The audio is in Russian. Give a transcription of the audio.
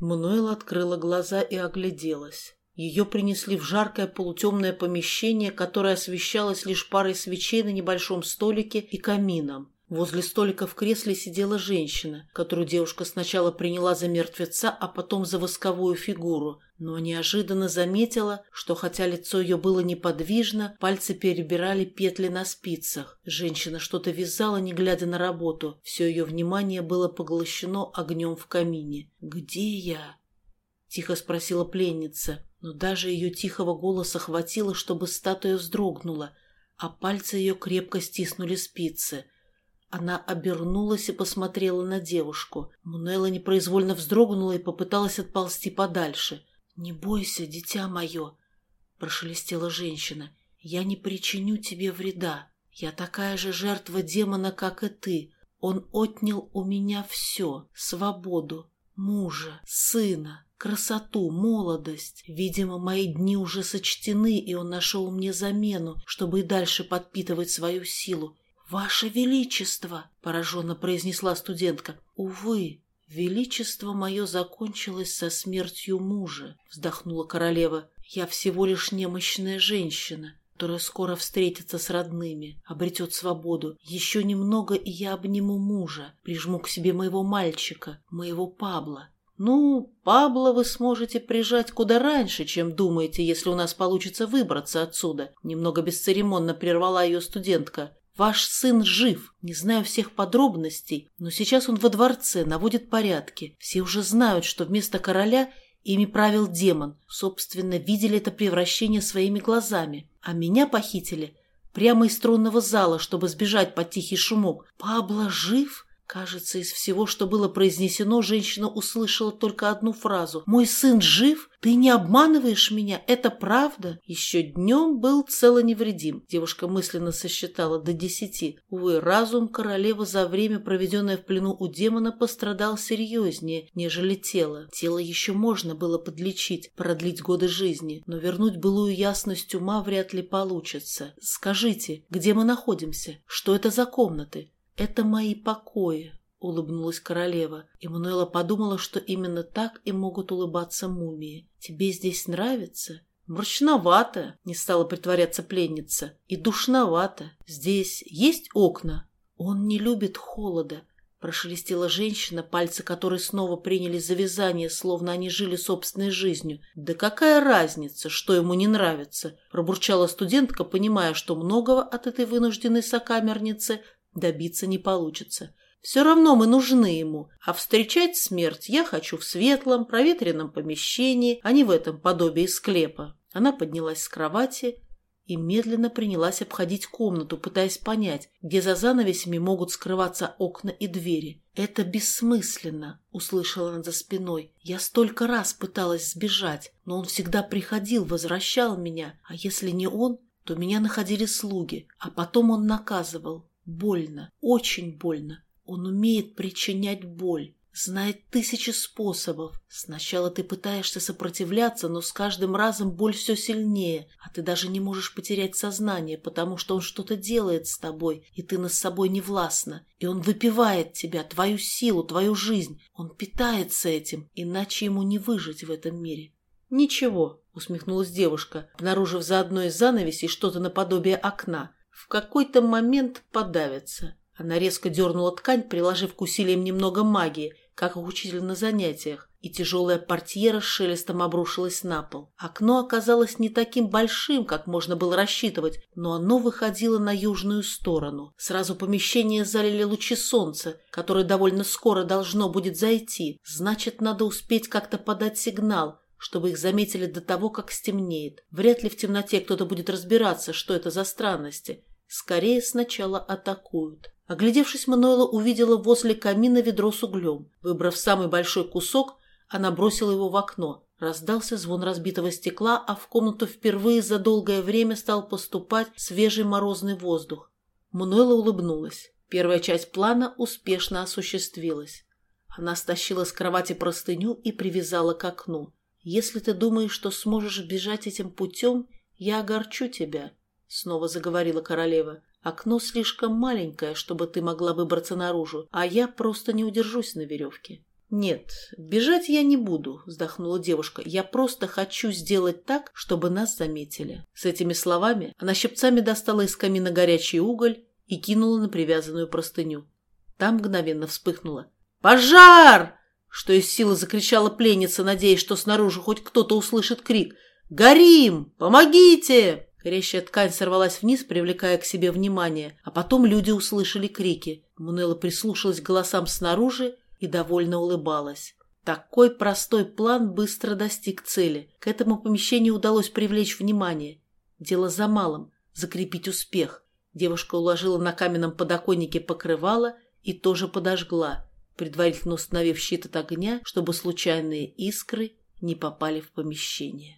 Мануэла открыла глаза и огляделась. Ее принесли в жаркое полутемное помещение, которое освещалось лишь парой свечей на небольшом столике и камином. Возле столика в кресле сидела женщина, которую девушка сначала приняла за мертвеца, а потом за восковую фигуру, но неожиданно заметила, что хотя лицо ее было неподвижно, пальцы перебирали петли на спицах. Женщина что-то вязала, не глядя на работу. Все ее внимание было поглощено огнем в камине. «Где я?» — тихо спросила пленница, но даже ее тихого голоса хватило, чтобы статуя вздрогнула, а пальцы ее крепко стиснули спицы — она обернулась и посмотрела на девушку. Мунелла непроизвольно вздрогнула и попыталась отползти подальше. «Не бойся, дитя мое!» — прошелестела женщина. «Я не причиню тебе вреда. Я такая же жертва демона, как и ты. Он отнял у меня все — свободу, мужа, сына, красоту, молодость. Видимо, мои дни уже сочтены, и он нашел мне замену, чтобы и дальше подпитывать свою силу. «Ваше Величество!» — пораженно произнесла студентка. «Увы, величество мое закончилось со смертью мужа», — вздохнула королева. «Я всего лишь немощная женщина, которая скоро встретится с родными, обретет свободу. Еще немного, и я обниму мужа, прижму к себе моего мальчика, моего Пабла». «Ну, Пабло вы сможете прижать куда раньше, чем думаете, если у нас получится выбраться отсюда», — немного бесцеремонно прервала ее студентка. Ваш сын жив. Не знаю всех подробностей, но сейчас он во дворце, наводит порядки. Все уже знают, что вместо короля ими правил демон. Собственно, видели это превращение своими глазами. А меня похитили прямо из тронного зала, чтобы сбежать под тихий шумок. Пабло жив? Кажется, из всего, что было произнесено, женщина услышала только одну фразу. «Мой сын жив? Ты не обманываешь меня? Это правда?» Еще днем был цело невредим. Девушка мысленно сосчитала до десяти. Увы, разум королевы за время, проведенное в плену у демона, пострадал серьезнее, нежели тело. Тело еще можно было подлечить, продлить годы жизни, но вернуть былую ясность ума вряд ли получится. «Скажите, где мы находимся? Что это за комнаты?» «Это мои покои», — улыбнулась королева. Эммануэла подумала, что именно так и могут улыбаться мумии. «Тебе здесь нравится?» «Мрачновато», — не стала притворяться пленница. «И душновато. Здесь есть окна?» «Он не любит холода», — прошелестела женщина, пальцы которой снова приняли за вязание, словно они жили собственной жизнью. «Да какая разница, что ему не нравится?» — пробурчала студентка, понимая, что многого от этой вынужденной сокамерницы добиться не получится. Все равно мы нужны ему, а встречать смерть я хочу в светлом, проветренном помещении, а не в этом подобии склепа. Она поднялась с кровати и медленно принялась обходить комнату, пытаясь понять, где за занавесями могут скрываться окна и двери. «Это бессмысленно», — услышала она за спиной. «Я столько раз пыталась сбежать, но он всегда приходил, возвращал меня, а если не он, то меня находили слуги, а потом он наказывал. Больно, очень больно. Он умеет причинять боль, знает тысячи способов. Сначала ты пытаешься сопротивляться, но с каждым разом боль все сильнее, а ты даже не можешь потерять сознание, потому что он что-то делает с тобой, и ты над собой не властна. И он выпивает тебя, твою силу, твою жизнь. Он питается этим, иначе ему не выжить в этом мире. «Ничего», — усмехнулась девушка, обнаружив за одной из занавесей что-то наподобие окна в какой-то момент подавится. Она резко дернула ткань, приложив к усилиям немного магии, как и учитель на занятиях, и тяжелая портьера с шелестом обрушилась на пол. Окно оказалось не таким большим, как можно было рассчитывать, но оно выходило на южную сторону. Сразу помещение залили лучи солнца, которое довольно скоро должно будет зайти. Значит, надо успеть как-то подать сигнал, чтобы их заметили до того, как стемнеет. Вряд ли в темноте кто-то будет разбираться, что это за странности. Скорее сначала атакуют. Оглядевшись, Мануэла увидела возле камина ведро с углем. Выбрав самый большой кусок, она бросила его в окно. Раздался звон разбитого стекла, а в комнату впервые за долгое время стал поступать свежий морозный воздух. Мануэла улыбнулась. Первая часть плана успешно осуществилась. Она стащила с кровати простыню и привязала к окну. «Если ты думаешь, что сможешь бежать этим путем, я огорчу тебя», — снова заговорила королева. «Окно слишком маленькое, чтобы ты могла выбраться наружу, а я просто не удержусь на веревке. «Нет, бежать я не буду», — вздохнула девушка. «Я просто хочу сделать так, чтобы нас заметили». С этими словами она щипцами достала из камина горячий уголь и кинула на привязанную простыню. Там мгновенно вспыхнуло. «Пожар!» Что из силы закричала пленница, надеясь, что снаружи хоть кто-то услышит крик. «Горим! Помогите!» Горящая ткань сорвалась вниз, привлекая к себе внимание, а потом люди услышали крики. Мунелла прислушалась к голосам снаружи и довольно улыбалась. Такой простой план быстро достиг цели. К этому помещению удалось привлечь внимание. Дело за малым – закрепить успех. Девушка уложила на каменном подоконнике покрывало и тоже подожгла, предварительно установив щит от огня, чтобы случайные искры не попали в помещение.